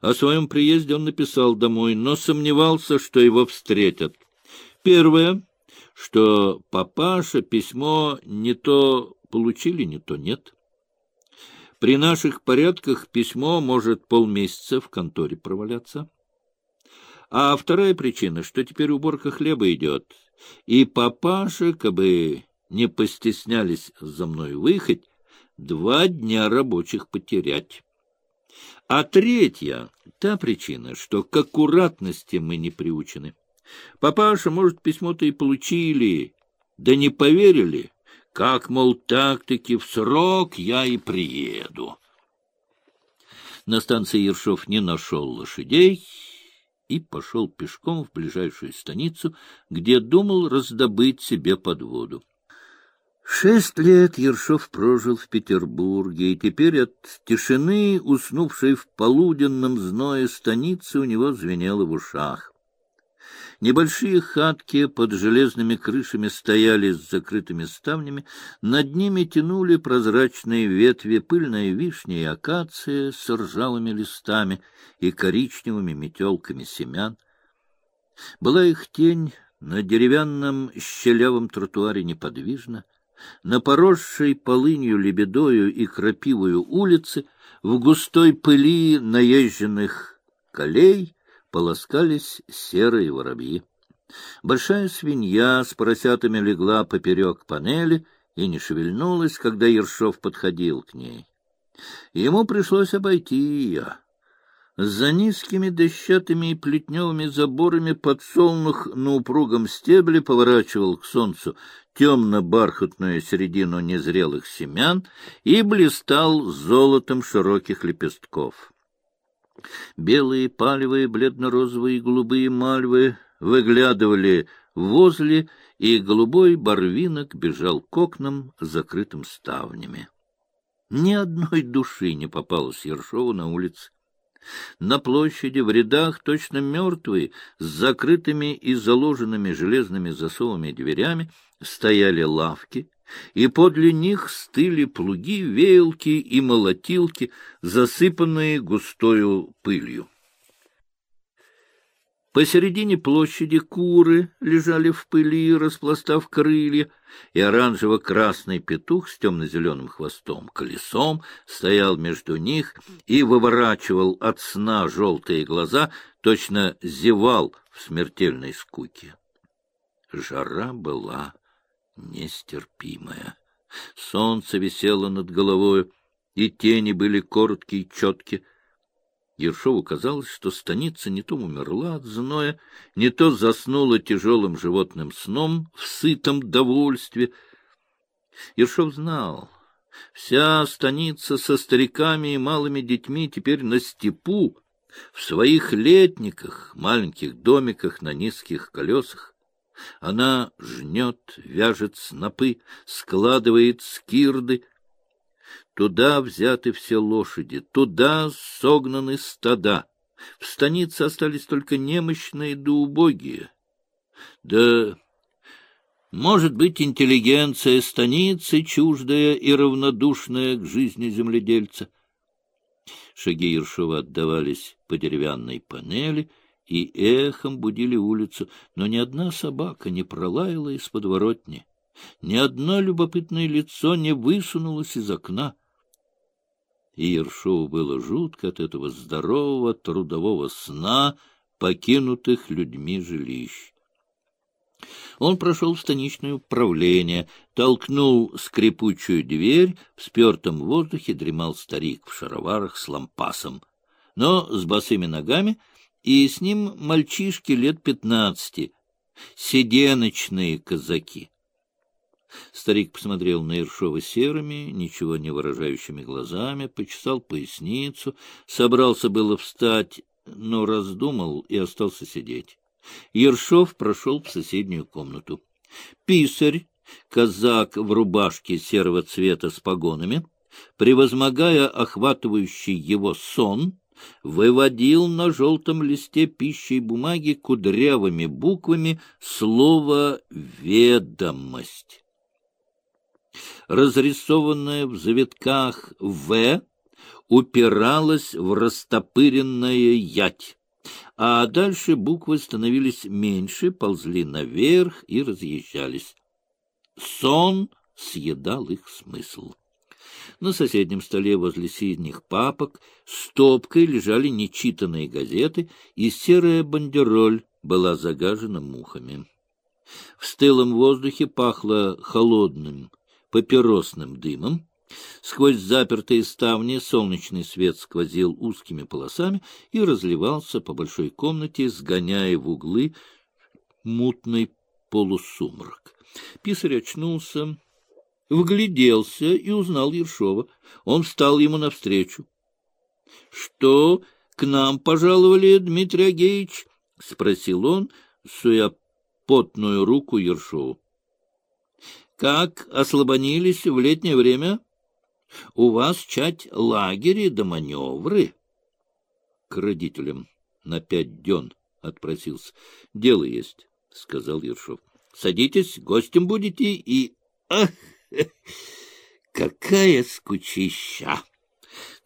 О своем приезде он написал домой, но сомневался, что его встретят. Первое, что папаша письмо не то получили, не то нет. При наших порядках письмо может полмесяца в конторе проваляться. А вторая причина, что теперь уборка хлеба идет, и папаша, кабы не постеснялись за мной выехать, два дня рабочих потерять. А третья — та причина, что к аккуратности мы не приучены. Папаша, может, письмо-то и получили, да не поверили, как, мол, так-таки в срок я и приеду. На станции Ершов не нашел лошадей и пошел пешком в ближайшую станицу, где думал раздобыть себе подводу. Шесть лет Ершов прожил в Петербурге, и теперь от тишины, уснувшей в полуденном зное станицы, у него звенело в ушах. Небольшие хатки под железными крышами стояли с закрытыми ставнями, над ними тянули прозрачные ветви пыльная вишня и акация с ржавыми листами и коричневыми метелками семян. Была их тень на деревянном щелявом тротуаре неподвижна, на поросшей полынью, лебедою и крапивою улице, в густой пыли наезженных колей полоскались серые воробьи. Большая свинья с поросятами легла поперек панели и не шевельнулась, когда Ершов подходил к ней. Ему пришлось обойти ее. За низкими дощатыми и плетневыми заборами подсолнух на упругом стебле поворачивал к солнцу темно-бархатную середину незрелых семян и блистал золотом широких лепестков. Белые палевые, бледно-розовые и голубые мальвы выглядывали возле, и голубой барвинок бежал к окнам, закрытым ставнями. Ни одной души не попалось Ершову на улице. На площади в рядах точно мертвые, с закрытыми и заложенными железными засовами дверями, стояли лавки, и подле них стыли плуги, веялки и молотилки, засыпанные густою пылью. Посередине площади куры лежали в пыли, распластав крылья, и оранжево-красный петух с темно-зеленым хвостом, колесом, стоял между них и выворачивал от сна желтые глаза, точно зевал в смертельной скуке. Жара была нестерпимая. Солнце висело над головой, и тени были короткие и четкие, Ершову казалось, что станица не то умерла от зноя, не то заснула тяжелым животным сном в сытом довольстве. Ершов знал, вся станица со стариками и малыми детьми теперь на степу, в своих летниках, маленьких домиках на низких колесах. Она жнет, вяжет снопы, складывает скирды, Туда взяты все лошади, туда согнаны стада. В станице остались только немощные да убогие. Да, может быть, интеллигенция станицы, чуждая и равнодушная к жизни земледельца. Шаги Ершова отдавались по деревянной панели и эхом будили улицу, но ни одна собака не пролаяла из подворотни, ни одно любопытное лицо не высунулось из окна и Ершову было жутко от этого здорового трудового сна, покинутых людьми жилищ. Он прошел в станичное управление, толкнул скрипучую дверь, в спертом воздухе дремал старик в шароварах с лампасом, но с босыми ногами, и с ним мальчишки лет пятнадцати, седеночные казаки. Старик посмотрел на Ершова серыми, ничего не выражающими глазами, почесал поясницу, собрался было встать, но раздумал и остался сидеть. Ершов прошел в соседнюю комнату. Писарь, казак в рубашке серого цвета с погонами, превозмогая охватывающий его сон, выводил на желтом листе пищей бумаги кудрявыми буквами слово «ведомость» разрисованное в завитках «В», упиралась в растопыренная ять, а дальше буквы становились меньше, ползли наверх и разъезжались. Сон съедал их смысл. На соседнем столе возле синих папок стопкой лежали нечитанные газеты, и серая бандероль была загажена мухами. В стылом воздухе пахло холодным папиросным дымом. Сквозь запертые ставни солнечный свет сквозил узкими полосами и разливался по большой комнате, сгоняя в углы мутный полусумрак. Писарь очнулся, вгляделся и узнал Ершова. Он встал ему навстречу. — Что, к нам пожаловали, Дмитрий Агеевич? — спросил он, суя потную руку Ершову. — Как ослабонились в летнее время? У вас чать лагери да маневры. — К родителям на пять дён отпросился. — Дело есть, — сказал Ершов. — Садитесь, гостем будете и... Ах! Какая скучища!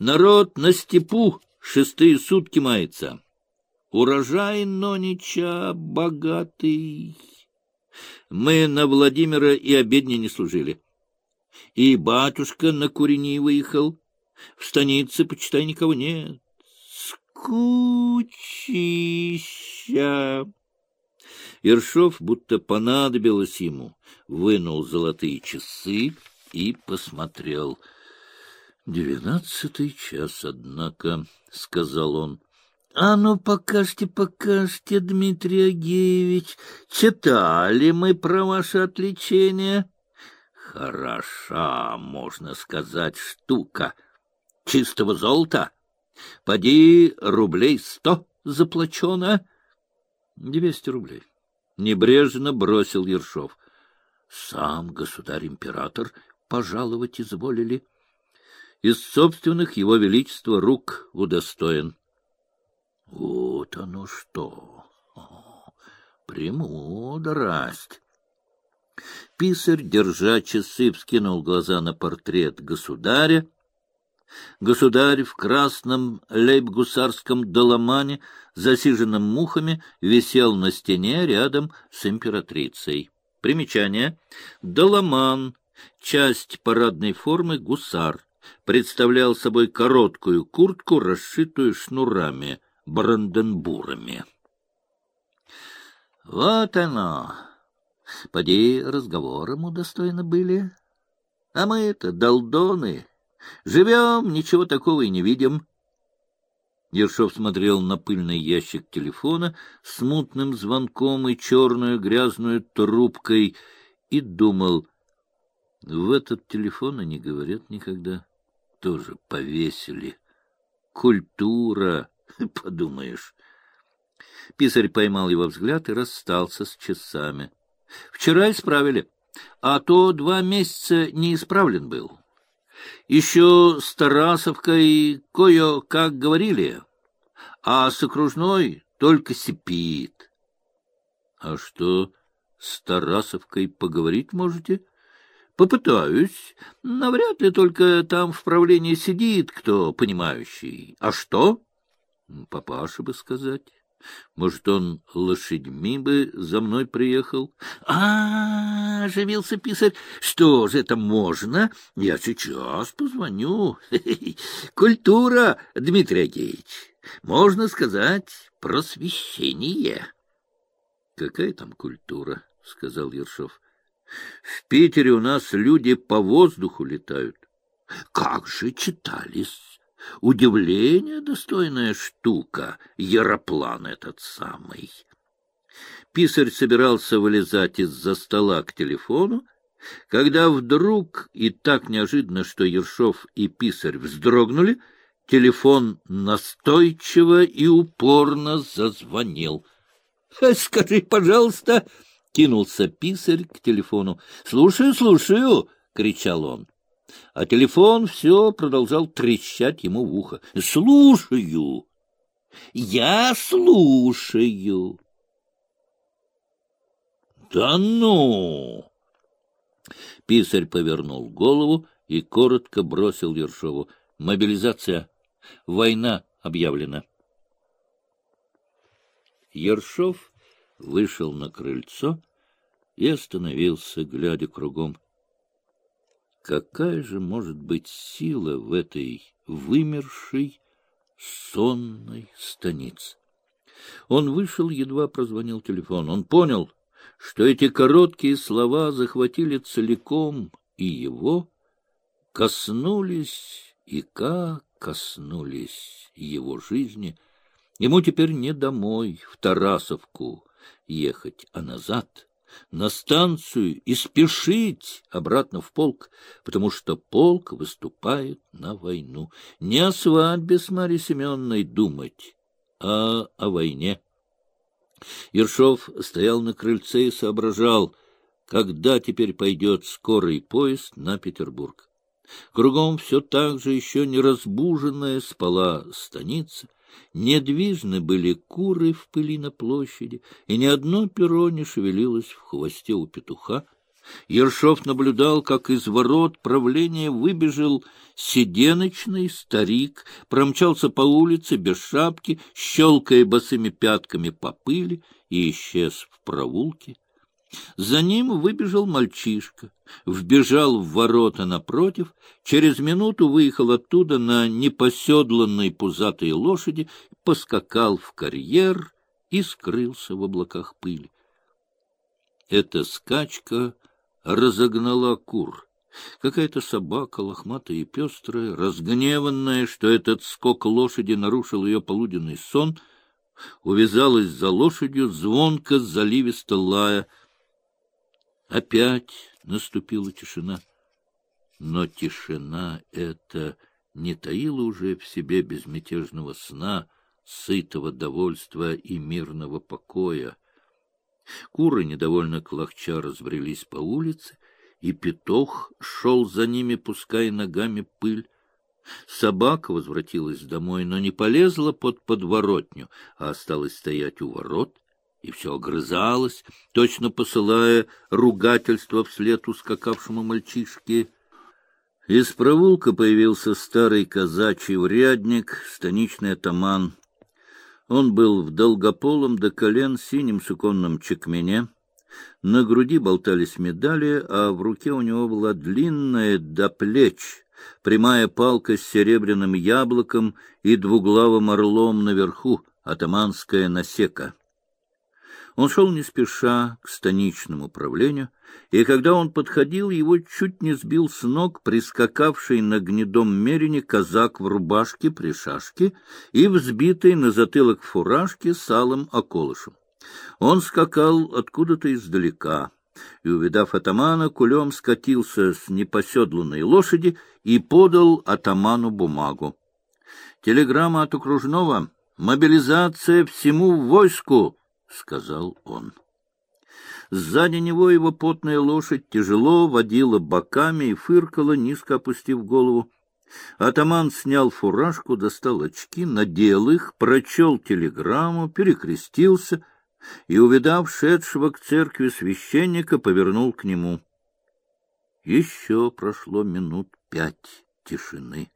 Народ на степу шестые сутки мается. Урожай Нонича богатый. Мы на Владимира и обедни не служили. И батюшка на курени выехал. В станице, почитай, никого нет. Скучища! Ершов, будто понадобилось ему, вынул золотые часы и посмотрел. — Двенадцатый час, однако, — сказал он. — А ну, покажьте, покажьте, Дмитрий Агеевич, читали мы про ваше отличение? Хороша, можно сказать, штука. Чистого золота? Поди рублей сто заплачено. Двести рублей. Небрежно бросил Ершов. Сам государь-император пожаловать изволили. Из собственных его величества рук удостоен. Вот оно что! Премудрость! Писарь, держа часы, вскинул глаза на портрет государя, Государь в красном лейб-гусарском доломане, засиженном мухами, висел на стене рядом с императрицей. Примечание. Доломан — часть парадной формы гусар. Представлял собой короткую куртку, расшитую шнурами, бранденбурами. Вот оно! Поди, разговором удостоены были. А мы-то, долдоны, Живем, ничего такого и не видим. Ершов смотрел на пыльный ящик телефона с мутным звонком и черную грязную трубкой и думал, в этот телефон они говорят никогда. Тоже повесили. Культура, подумаешь. Писарь поймал его взгляд и расстался с часами. Вчера исправили, а то два месяца не исправлен был. Еще с Тарасовкой кое-как говорили, а с окружной только сипит. — А что, с Тарасовкой поговорить можете? — Попытаюсь. Навряд ли только там в правлении сидит кто понимающий. А что? — Папаша бы сказать. Может, он лошадьми бы за мной приехал? А, -а, -а оживился писарь. Что же это можно? Я сейчас позвоню. Культура, Дмитрий Агеевич. Можно сказать, просвещение. Какая там культура? сказал Ершов. В Питере у нас люди по воздуху летают. Как же читались Удивление достойная штука, яроплан этот самый. Писарь собирался вылезать из-за стола к телефону, когда вдруг, и так неожиданно, что Ершов и Писарь вздрогнули, телефон настойчиво и упорно зазвонил. — Скажи, пожалуйста, — кинулся Писарь к телефону. — Слушаю, слушаю, — кричал он а телефон все продолжал трещать ему в ухо. — Слушаю! Я слушаю! — Да ну! Писарь повернул голову и коротко бросил Ершову. — Мобилизация! — Война объявлена. Ершов вышел на крыльцо и остановился, глядя кругом. Какая же может быть сила в этой вымершей сонной станице? Он вышел, едва прозвонил телефон. Он понял, что эти короткие слова захватили целиком и его, коснулись и как коснулись его жизни. Ему теперь не домой, в Тарасовку ехать, а назад — на станцию и спешить обратно в полк, потому что полк выступает на войну. Не о свадьбе с Марьей Семеновной думать, а о войне. Ершов стоял на крыльце и соображал, когда теперь пойдет скорый поезд на Петербург. Кругом все так же еще не разбуженная спала станица — Недвижны были куры в пыли на площади, и ни одно перо не шевелилось в хвосте у петуха. Ершов наблюдал, как из ворот правления выбежал седеночный старик, промчался по улице без шапки, щелкая босыми пятками по пыли и исчез в проулке. За ним выбежал мальчишка, вбежал в ворота напротив, через минуту выехал оттуда на непоседланной пузатой лошади, поскакал в карьер и скрылся в облаках пыли. Эта скачка разогнала кур. Какая-то собака, лохматая и пестрая, разгневанная, что этот скок лошади нарушил ее полуденный сон, увязалась за лошадью, звонко, заливисто лая — Опять наступила тишина. Но тишина эта не таила уже в себе безмятежного сна, сытого довольства и мирного покоя. Куры недовольно клохча разбрелись по улице, и петух шел за ними, пуская ногами пыль. Собака возвратилась домой, но не полезла под подворотню, а осталась стоять у ворот и все огрызалось, точно посылая ругательство вслед ускакавшему мальчишке. Из провулка появился старый казачий урядник, станичный атаман. Он был в долгополом до колен синем суконном чекмене, на груди болтались медали, а в руке у него была длинная до плеч прямая палка с серебряным яблоком и двуглавым орлом наверху, атаманская насека. Он шел не спеша к станичному правлению, и когда он подходил, его чуть не сбил с ног прискакавший на гнедом мерине казак в рубашке при шашке и взбитый на затылок фуражке с алым околышем. Он скакал откуда-то издалека, и, увидав атамана, кулем скатился с непоседланной лошади и подал атаману бумагу. «Телеграмма от окружного. Мобилизация всему войску!» — сказал он. Сзади него его потная лошадь тяжело водила боками и фыркала, низко опустив голову. Атаман снял фуражку, достал очки, надел их, прочел телеграмму, перекрестился и, увидав шедшего к церкви священника, повернул к нему. Еще прошло минут пять тишины.